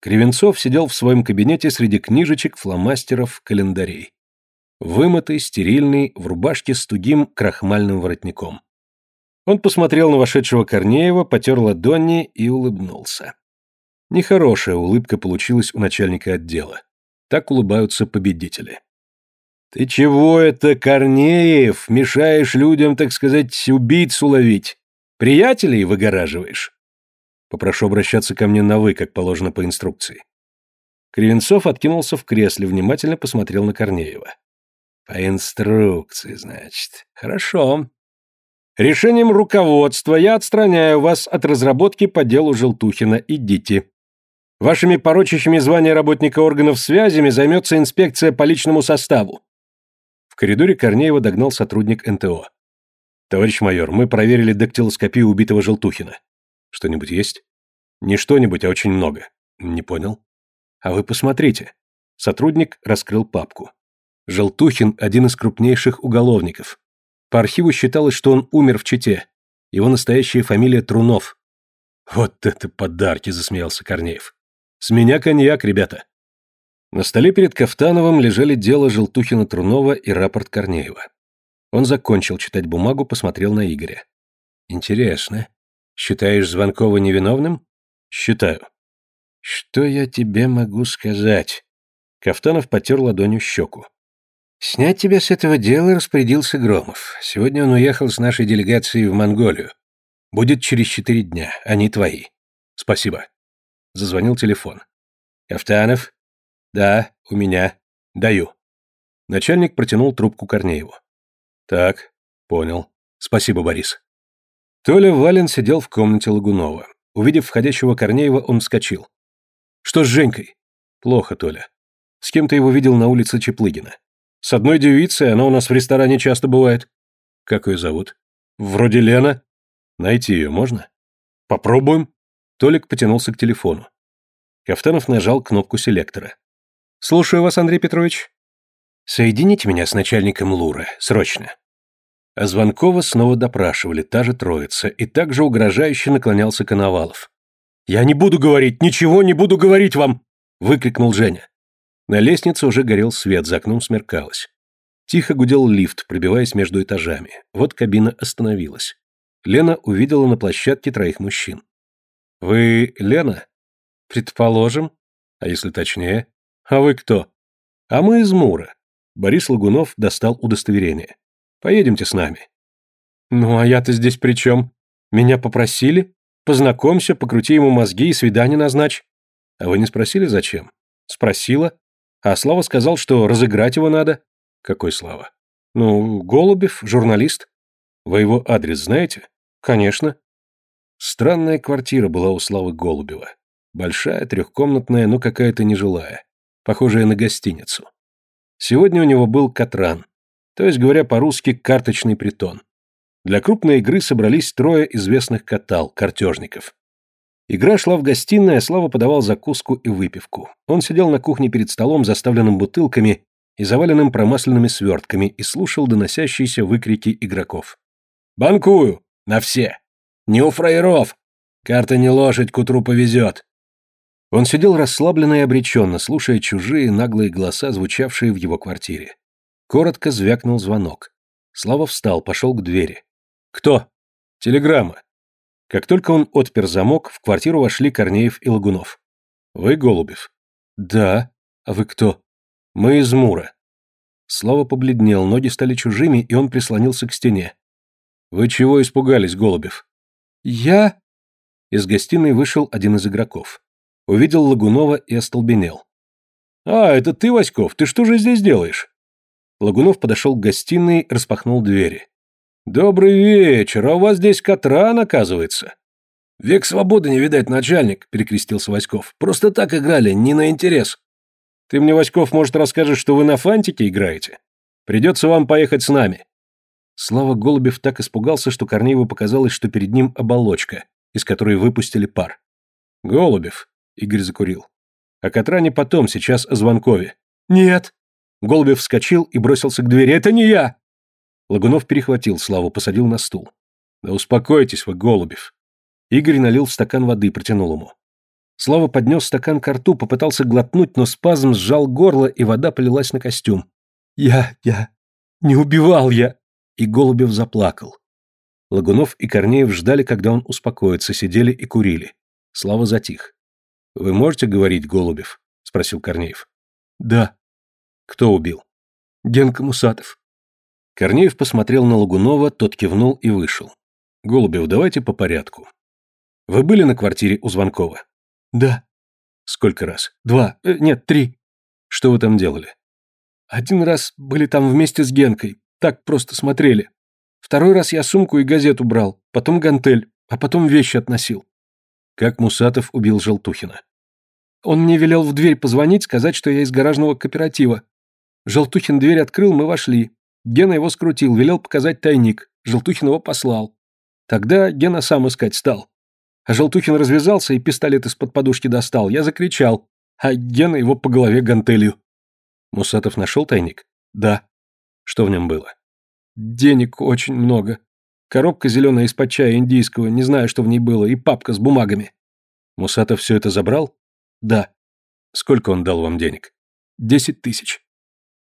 Кривенцов сидел в своем кабинете среди книжечек, фломастеров, календарей. Вымытый, стерильный, в рубашке с тугим крахмальным воротником. Он посмотрел на вошедшего Корнеева, потер ладони и улыбнулся. Нехорошая улыбка получилась у начальника отдела. Так улыбаются победители. «Ты чего это, Корнеев, мешаешь людям, так сказать, убийцу ловить? Приятелей выгораживаешь?» Попрошу обращаться ко мне на «вы», как положено по инструкции. Кривенцов откинулся в кресле, внимательно посмотрел на Корнеева. «По инструкции, значит. Хорошо. Решением руководства я отстраняю вас от разработки по делу Желтухина. Идите. Вашими порочащими звания работника органов связями займется инспекция по личному составу». В коридоре Корнеева догнал сотрудник НТО. «Товарищ майор, мы проверили дактилоскопию убитого Желтухина. Что-нибудь есть? Не что-нибудь, а очень много. Не понял. А вы посмотрите. Сотрудник раскрыл папку. Желтухин – один из крупнейших уголовников. По архиву считалось, что он умер в Чите. Его настоящая фамилия Трунов. Вот это подарки, засмеялся Корнеев. С меня коньяк, ребята. На столе перед Кафтановым лежали дело Желтухина-Трунова и рапорт Корнеева. Он закончил читать бумагу, посмотрел на Игоря. Интересно. Считаешь Звонкова невиновным? Считаю. Что я тебе могу сказать? Кафтанов потер ладонью щеку. Снять тебя с этого дела распорядился Громов. Сегодня он уехал с нашей делегацией в Монголию. Будет через четыре дня. Они твои. Спасибо. Зазвонил телефон. Кафтанов? Да, у меня. Даю. Начальник протянул трубку Корнееву. Так, понял. Спасибо, Борис. Толя Вален сидел в комнате Лагунова. Увидев входящего Корнеева, он вскочил. «Что с Женькой?» «Плохо, Толя. С кем то его видел на улице Чеплыгина?» «С одной девицей, она у нас в ресторане часто бывает». «Как ее зовут?» «Вроде Лена». «Найти ее можно?» «Попробуем». Толик потянулся к телефону. Кафтанов нажал кнопку селектора. «Слушаю вас, Андрей Петрович». «Соедините меня с начальником Лура, срочно». А Звонкова снова допрашивали, та же троица, и также угрожающе наклонялся Коновалов. «Я не буду говорить, ничего не буду говорить вам!» — выкрикнул Женя. На лестнице уже горел свет, за окном смеркалось. Тихо гудел лифт, пробиваясь между этажами. Вот кабина остановилась. Лена увидела на площадке троих мужчин. «Вы Лена?» «Предположим. А если точнее?» «А вы кто?» «А мы из Мура». Борис Лагунов достал удостоверение. Поедемте с нами». «Ну, а я-то здесь при чем? Меня попросили? Познакомься, покрути ему мозги и свидание назначь». «А вы не спросили, зачем?» «Спросила. А Слава сказал, что разыграть его надо». «Какой Слава?» «Ну, Голубев, журналист». «Вы его адрес знаете?» «Конечно». Странная квартира была у Славы Голубева. Большая, трехкомнатная, но какая-то нежилая. Похожая на гостиницу. Сегодня у него был Катран, то есть, говоря по-русски, карточный притон. Для крупной игры собрались трое известных катал, картежников. Игра шла в гостиной, а Слава подавал закуску и выпивку. Он сидел на кухне перед столом, заставленным бутылками и заваленным промасленными свертками, и слушал доносящиеся выкрики игроков. «Банкую! На все! Не у фраеров! Карта не лошадь, к утру повезет!» Он сидел расслабленно и обреченно, слушая чужие наглые голоса, звучавшие в его квартире. Коротко звякнул звонок. Слава встал, пошел к двери. «Кто?» «Телеграмма». Как только он отпер замок, в квартиру вошли Корнеев и Лагунов. «Вы Голубев?» «Да. А вы кто?» «Мы из Мура». Слава побледнел, ноги стали чужими, и он прислонился к стене. «Вы чего испугались, Голубев?» «Я...» Из гостиной вышел один из игроков. Увидел Лагунова и остолбенел. «А, это ты, Васьков, ты что же здесь делаешь?» Лагунов подошел к гостиной, распахнул двери. «Добрый вечер, а у вас здесь Катран, оказывается?» «Век свободы не видать, начальник», — перекрестился Васьков. «Просто так играли, не на интерес». «Ты мне, Васьков, может, расскажешь, что вы на фантике играете? Придется вам поехать с нами». Слава Голубев так испугался, что Корнееву показалось, что перед ним оболочка, из которой выпустили пар. «Голубев», — Игорь закурил. «О Катране потом, сейчас о Звонкове». «Нет», Голубев вскочил и бросился к двери. «Это не я!» Лагунов перехватил Славу, посадил на стул. «Да успокойтесь вы, Голубев!» Игорь налил в стакан воды, протянул ему. Слава поднес стакан к рту, попытался глотнуть, но спазм сжал горло, и вода полилась на костюм. «Я... я... не убивал я!» И Голубев заплакал. Лагунов и Корнеев ждали, когда он успокоится, сидели и курили. Слава затих. «Вы можете говорить, Голубев?» — спросил Корнеев. «Да». «Кто убил?» «Генка Мусатов». Корнеев посмотрел на Лагунова, тот кивнул и вышел. «Голубев, давайте по порядку. Вы были на квартире у Звонкова?» «Да». «Сколько раз?» «Два. Э, нет, три». «Что вы там делали?» «Один раз были там вместе с Генкой. Так просто смотрели. Второй раз я сумку и газету брал, потом гантель, а потом вещи относил». «Как Мусатов убил Желтухина?» «Он мне велел в дверь позвонить, сказать, что я из гаражного кооператива. Желтухин дверь открыл, мы вошли. Гена его скрутил, велел показать тайник. Желтухин его послал. Тогда Гена сам искать стал. А Желтухин развязался и пистолет из-под подушки достал. Я закричал, а Гена его по голове гантелью. Мусатов нашел тайник? Да. Что в нем было? Денег очень много. Коробка зеленая из-под чая индийского, не знаю, что в ней было, и папка с бумагами. Мусатов все это забрал? Да. Сколько он дал вам денег? Десять тысяч.